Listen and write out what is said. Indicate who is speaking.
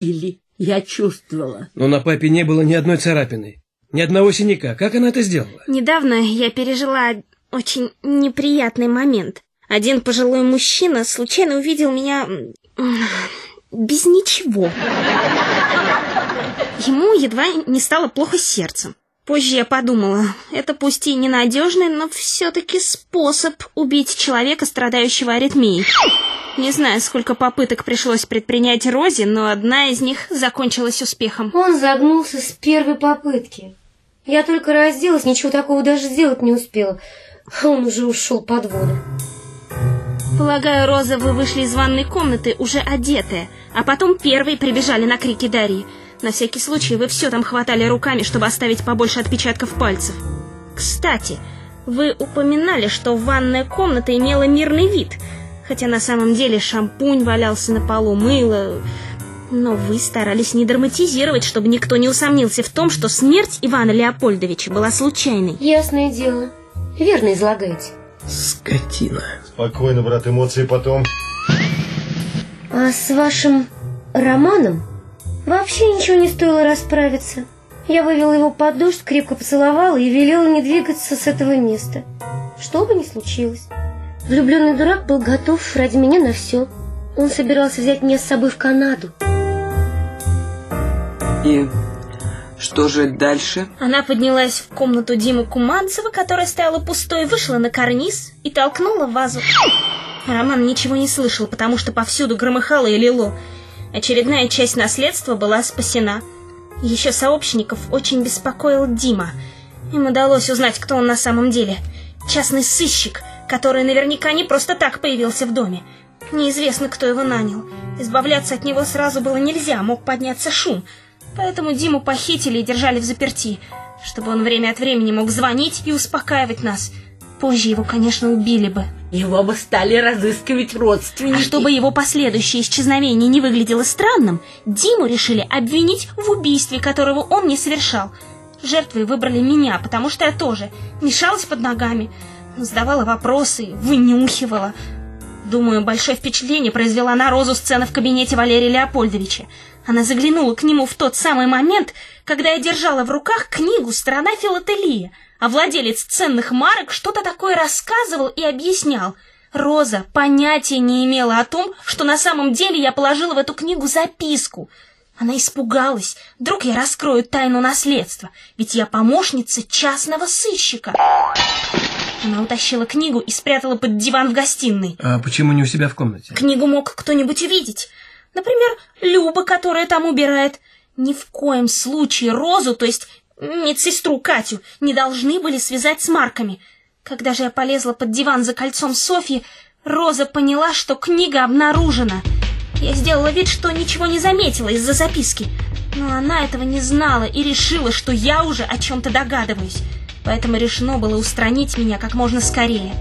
Speaker 1: Или я чувствовала.
Speaker 2: Но на папе не было ни одной царапины, ни одного синяка. Как она это сделала?
Speaker 3: Недавно я пережила очень неприятный момент. Один пожилой мужчина случайно увидел меня без ничего. Ему едва не стало плохо сердцем. Позже я подумала, это пусть и ненадежный, но все-таки способ убить человека, страдающего аритмией. Не знаю, сколько попыток пришлось предпринять Розе, но одна из них закончилась успехом.
Speaker 4: Он загнулся с первой попытки. Я только разделась, ничего такого даже сделать не успела. А он уже ушел под воду.
Speaker 3: Полагаю, Роза, вы вышли из ванной комнаты уже одетые, а потом первые прибежали на крики Дарьи. На всякий случай вы все там хватали руками, чтобы оставить побольше отпечатков пальцев. Кстати, вы упоминали, что ванная комната имела мирный вид, хотя на самом деле шампунь валялся на полу, мыло... Но вы старались не драматизировать, чтобы никто не усомнился в том, что смерть Ивана Леопольдовича была случайной.
Speaker 4: Ясное дело. Верно излагаете.
Speaker 2: Скотина.
Speaker 5: Спокойно, брат, эмоции потом.
Speaker 4: А с вашим романом вообще ничего не стоило расправиться. Я вывела его под дождь, крепко поцеловала и велела не двигаться с этого места. Что бы ни случилось. Влюбленный дурак был готов ради меня на все. Он собирался взять меня с собой в Канаду.
Speaker 6: И что же дальше?
Speaker 3: Она поднялась в комнату Димы Куманцева, которая стояла пустой, вышла на карниз и толкнула вазу. Роман ничего не слышал, потому что повсюду громыхало и лило. Очередная часть наследства была спасена. Еще сообщников очень беспокоил Дима. Им удалось узнать, кто он на самом деле. Частный сыщик, который наверняка не просто так появился в доме. Неизвестно, кто его нанял. Избавляться от него сразу было нельзя, мог подняться шум — Поэтому Диму похитили и держали в заперти, чтобы он время от времени мог звонить и успокаивать нас. Позже его, конечно, убили бы.
Speaker 1: Его бы стали разыскивать родственники.
Speaker 3: А чтобы его последующее исчезновение не выглядело странным, Диму решили обвинить в убийстве, которого он не совершал. Жертвой выбрали меня, потому что я тоже мешалась под ногами, задавала вопросы, вынюхивала. Думаю, большое впечатление произвела на Розу сцена в кабинете Валерия Леопольдовича. Она заглянула к нему в тот самый момент, когда я держала в руках книгу «Страна филателии», а владелец ценных марок что-то такое рассказывал и объяснял. Роза понятия не имела о том, что на самом деле я положила в эту книгу записку. Она испугалась, вдруг я раскрою тайну наследства, ведь я помощница частного сыщика. Она утащила книгу и спрятала под диван в гостиной.
Speaker 2: А почему не у себя в комнате?
Speaker 3: Книгу мог кто-нибудь увидеть. Например, Люба, которая там убирает. Ни в коем случае Розу, то есть медсестру Катю, не должны были связать с марками. Когда же я полезла под диван за кольцом Софьи, Роза поняла, что книга обнаружена. Я сделала вид, что ничего не заметила из-за записки. Но она этого не знала и решила, что я уже о чем-то догадываюсь. Поэтому решено было устранить меня как можно скорее.